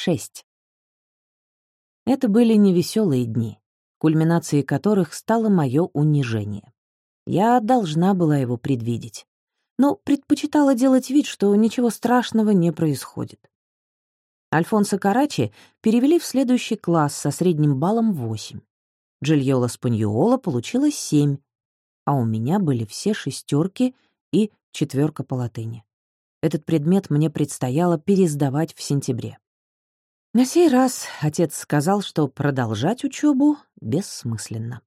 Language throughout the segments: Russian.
6. Это были невеселые дни, кульминацией которых стало мое унижение. Я должна была его предвидеть, но предпочитала делать вид, что ничего страшного не происходит. Альфонсо Карачи перевели в следующий класс со средним баллом 8. Джильола Спаньюола получила 7, а у меня были все шестерки и четверка по латыни. Этот предмет мне предстояло пересдавать в сентябре. На сей раз отец сказал, что продолжать учебу бессмысленно.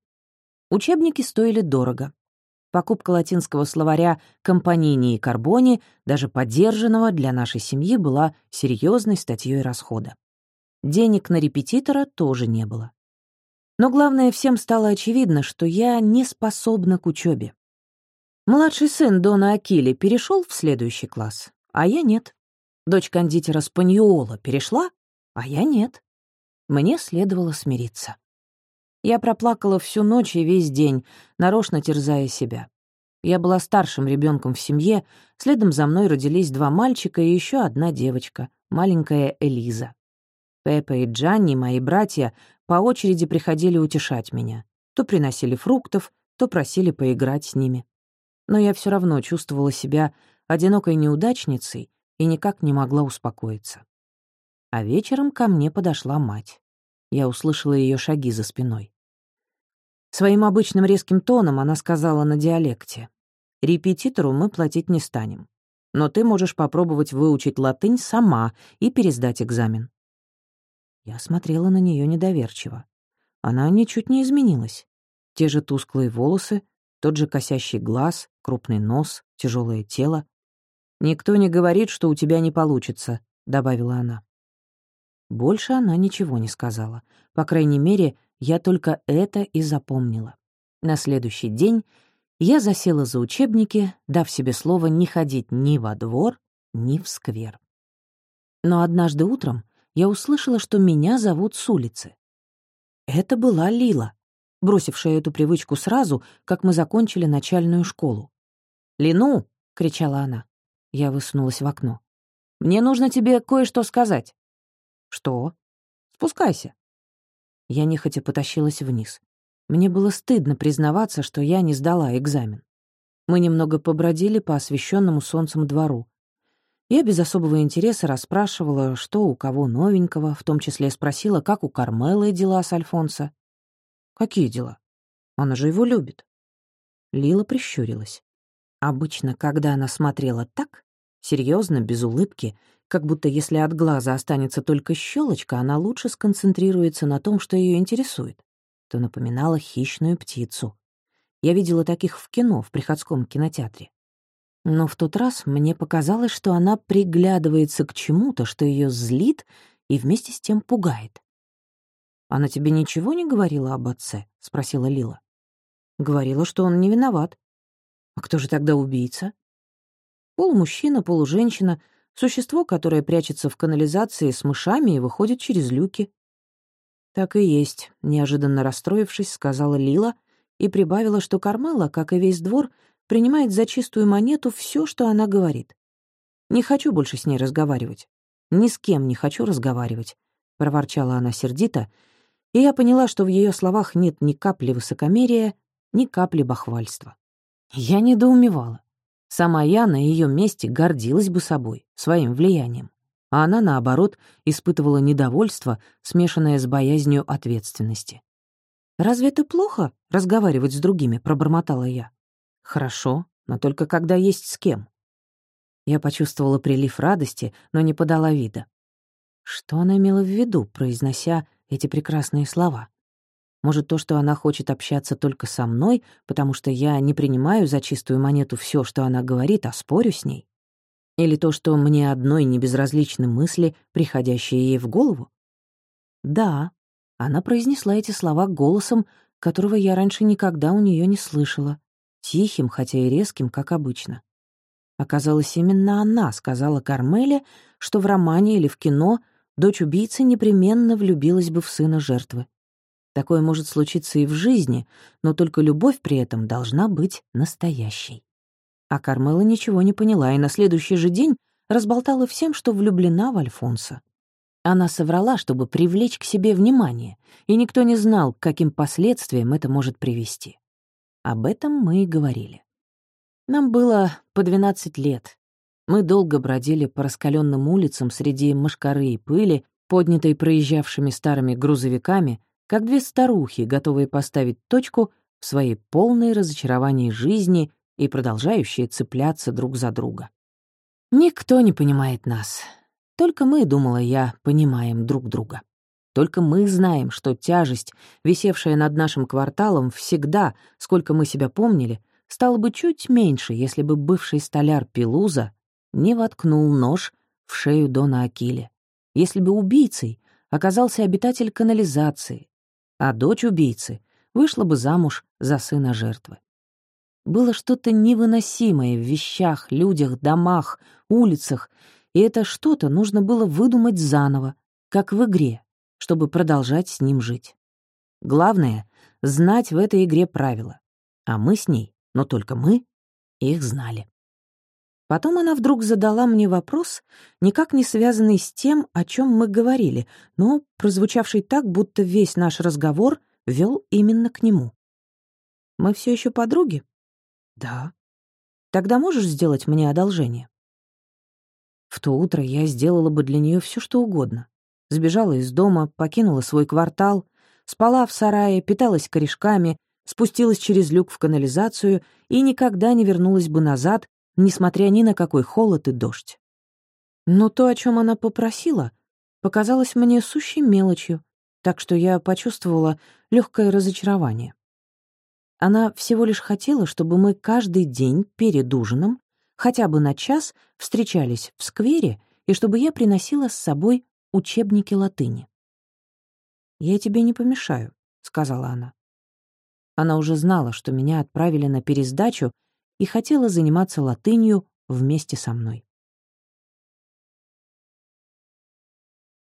Учебники стоили дорого. Покупка латинского словаря «компанини» и «карбони», даже поддержанного для нашей семьи, была серьезной статьей расхода. Денег на репетитора тоже не было. Но главное, всем стало очевидно, что я не способна к учебе. Младший сын Дона Акили перешел в следующий класс, а я нет. Дочь кондитера Спаньола перешла, а я нет. Мне следовало смириться. Я проплакала всю ночь и весь день, нарочно терзая себя. Я была старшим ребенком в семье, следом за мной родились два мальчика и еще одна девочка, маленькая Элиза. Пеппа и Джанни, мои братья, по очереди приходили утешать меня. То приносили фруктов, то просили поиграть с ними. Но я все равно чувствовала себя одинокой неудачницей и никак не могла успокоиться. А вечером ко мне подошла мать. Я услышала ее шаги за спиной. Своим обычным резким тоном она сказала на диалекте. «Репетитору мы платить не станем. Но ты можешь попробовать выучить латынь сама и пересдать экзамен». Я смотрела на нее недоверчиво. Она ничуть не изменилась. Те же тусклые волосы, тот же косящий глаз, крупный нос, тяжелое тело. «Никто не говорит, что у тебя не получится», — добавила она. Больше она ничего не сказала. По крайней мере, я только это и запомнила. На следующий день я засела за учебники, дав себе слово не ходить ни во двор, ни в сквер. Но однажды утром я услышала, что меня зовут с улицы. Это была Лила, бросившая эту привычку сразу, как мы закончили начальную школу. «Лину!» — кричала она. Я высунулась в окно. «Мне нужно тебе кое-что сказать». «Что?» «Спускайся». Я нехотя потащилась вниз. Мне было стыдно признаваться, что я не сдала экзамен. Мы немного побродили по освещенному солнцем двору. Я без особого интереса расспрашивала, что у кого новенького, в том числе спросила, как у Кармелы дела с Альфонсо. «Какие дела? Она же его любит». Лила прищурилась. Обычно, когда она смотрела так, серьезно, без улыбки, как будто если от глаза останется только щелочка, она лучше сконцентрируется на том, что ее интересует, то напоминала хищную птицу. Я видела таких в кино, в приходском кинотеатре. Но в тот раз мне показалось, что она приглядывается к чему-то, что ее злит и вместе с тем пугает. «Она тебе ничего не говорила об отце?» — спросила Лила. «Говорила, что он не виноват». «А кто же тогда убийца?» «Полумужчина, полуженщина, Существо, которое прячется в канализации с мышами и выходит через люки. «Так и есть», — неожиданно расстроившись, сказала Лила и прибавила, что Кармела, как и весь двор, принимает за чистую монету все, что она говорит. «Не хочу больше с ней разговаривать. Ни с кем не хочу разговаривать», — проворчала она сердито, и я поняла, что в ее словах нет ни капли высокомерия, ни капли бахвальства. Я недоумевала. Сама я на ее месте гордилась бы собой, своим влиянием. А она, наоборот, испытывала недовольство, смешанное с боязнью ответственности. «Разве это плохо — разговаривать с другими?» — пробормотала я. «Хорошо, но только когда есть с кем». Я почувствовала прилив радости, но не подала вида. Что она имела в виду, произнося эти прекрасные слова? Может, то, что она хочет общаться только со мной, потому что я не принимаю за чистую монету все, что она говорит, а спорю с ней? Или то, что мне одной не безразличны мысли, приходящие ей в голову? Да, она произнесла эти слова голосом, которого я раньше никогда у нее не слышала, тихим, хотя и резким, как обычно. Оказалось, именно она сказала Кармеле, что в романе или в кино дочь убийцы непременно влюбилась бы в сына жертвы. Такое может случиться и в жизни, но только любовь при этом должна быть настоящей. А Кармела ничего не поняла и на следующий же день разболтала всем, что влюблена в Альфонса. Она соврала, чтобы привлечь к себе внимание, и никто не знал, к каким последствиям это может привести. Об этом мы и говорили. Нам было по 12 лет. Мы долго бродили по раскаленным улицам среди мошкары и пыли, поднятой проезжавшими старыми грузовиками, как две старухи, готовые поставить точку в своей полной разочаровании жизни и продолжающие цепляться друг за друга. Никто не понимает нас. Только мы, думала я, понимаем друг друга. Только мы знаем, что тяжесть, висевшая над нашим кварталом, всегда, сколько мы себя помнили, стала бы чуть меньше, если бы бывший столяр Пилуза не воткнул нож в шею Дона Акиле, если бы убийцей оказался обитатель канализации, а дочь убийцы вышла бы замуж за сына жертвы. Было что-то невыносимое в вещах, людях, домах, улицах, и это что-то нужно было выдумать заново, как в игре, чтобы продолжать с ним жить. Главное — знать в этой игре правила. А мы с ней, но только мы, их знали. Потом она вдруг задала мне вопрос, никак не связанный с тем, о чем мы говорили, но прозвучавший так, будто весь наш разговор вел именно к нему. «Мы все еще подруги?» «Да». «Тогда можешь сделать мне одолжение?» В то утро я сделала бы для нее все, что угодно. Сбежала из дома, покинула свой квартал, спала в сарае, питалась корешками, спустилась через люк в канализацию и никогда не вернулась бы назад, несмотря ни на какой холод и дождь. Но то, о чем она попросила, показалось мне сущей мелочью, так что я почувствовала легкое разочарование. Она всего лишь хотела, чтобы мы каждый день перед ужином хотя бы на час встречались в сквере и чтобы я приносила с собой учебники латыни. «Я тебе не помешаю», — сказала она. Она уже знала, что меня отправили на пересдачу и хотела заниматься латынью вместе со мной.